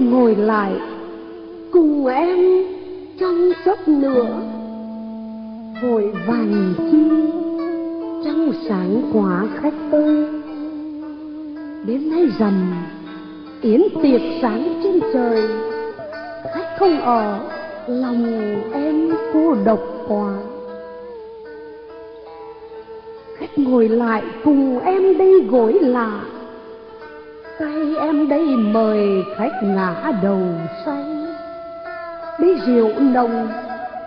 ngồi lại, cùng em trong giấc nữa vội vàng chi trong sáng quá khách ơi đến nay rằm, yến tiệc sáng trên trời. Khách không ở, lòng em cô độc quá. Khách ngồi lại cùng em đây gối lạ em đây mời khách ngã đầu say. Ly rượu nồng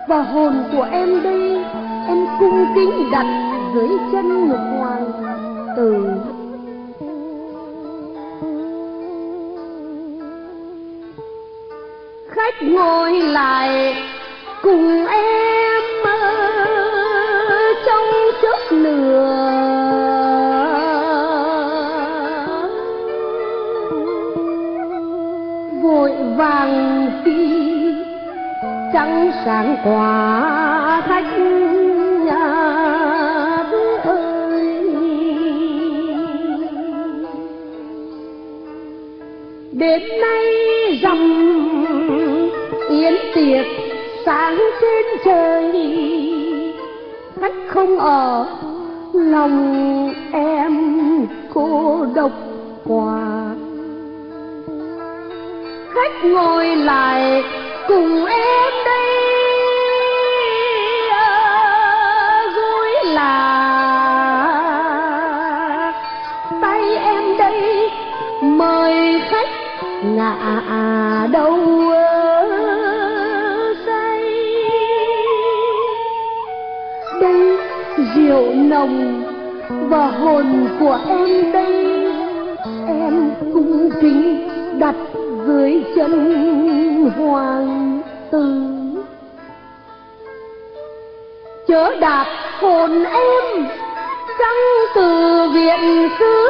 và hồn của em đây, em cung kính đặt dưới chân ngục hoàng tử. Khách ngồi lại cùng em. Vội vàng đi trắng sáng quả thách nhà ơi đến nay rằm yến tiệc sáng trên trời, khách không ở, lòng em cô độc quá khách ngồi lại cùng em đây. À, Vui là tay em đây, mời khách ngã đâu say. Đây rượu nồng và hồn của em đây, em cung kính đặt dưới chân hoàng tử. Chớ đạp hồn em, trăng từ viện xứ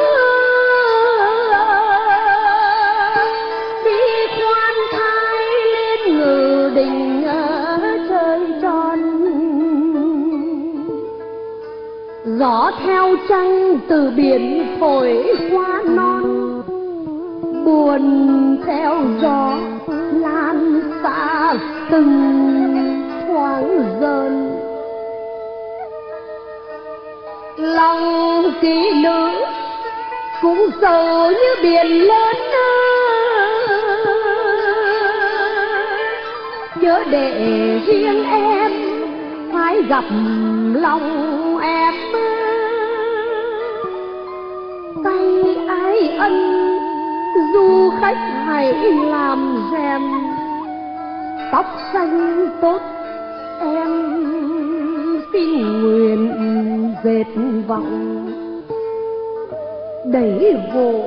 đi khoan thai lên ngự đình trời tròn. Gió theo trăng từ biển thổi qua non buồn theo gió lan xa từng thoáng dần. Lòng kỹ nữ cũng sầu như biển lớn nhớ để riêng em phải gặp lòng em. Tay ai ân du khách hãy làm rèm. Tóc xanh tốt, em xin nguyện dệt vọng. Đẩy vỗ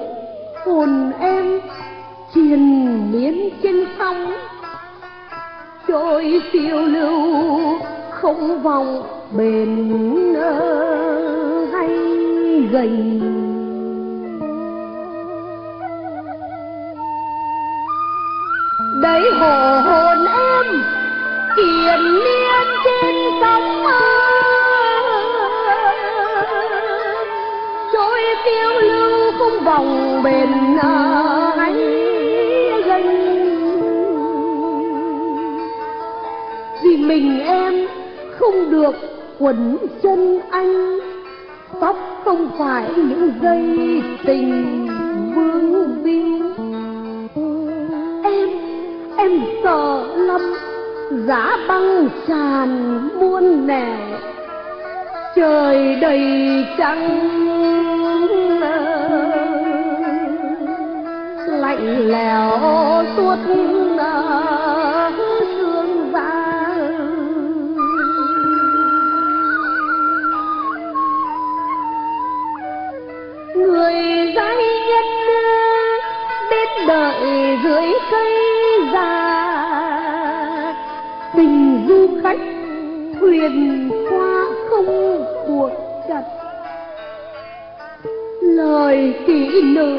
hồn em triền miên trên sông. Trôi phiêu lưu không vòng bền hay gầy hồ hồn em kiền niên trên sóng trôi phiêu lưu không vòng bền anh danh vì mình em không được quẩn chân anh, tóc không phải những dây tình vương vi giá băng tràn muôn nẻ, trời đầy trắng lạnh lẽo suốt à, sương giá người giai nhân biết đợi dưới cây thuyền qua không cuộc trật lời kỹ nữ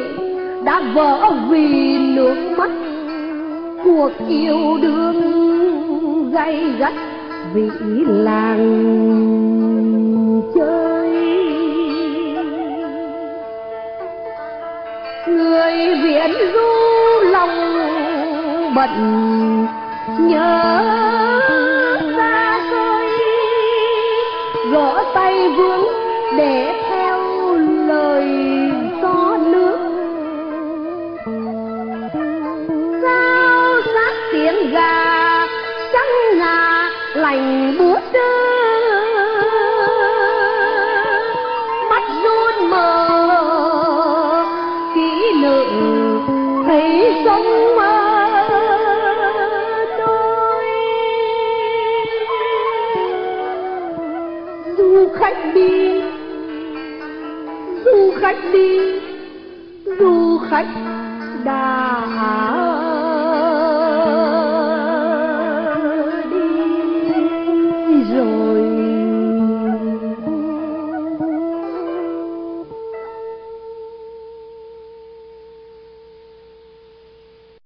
đã vỡ vì nước mắt. Cuộc yêu đương gay gắt vì làng chơi. Người viễn du lòng bận nhớ vương để du khách đi. Du khách đi. Du khách đà